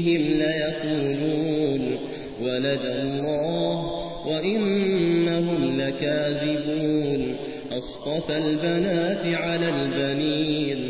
إفكهم ليقولون ولد الله وإنهم لكاذبون أصطفى البنات على البنين